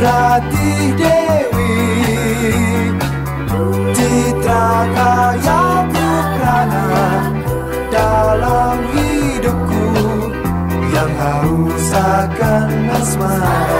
Bertih Dewi Citra Kaya Bukrana dalam hidupku yang haus akan asmara.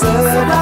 said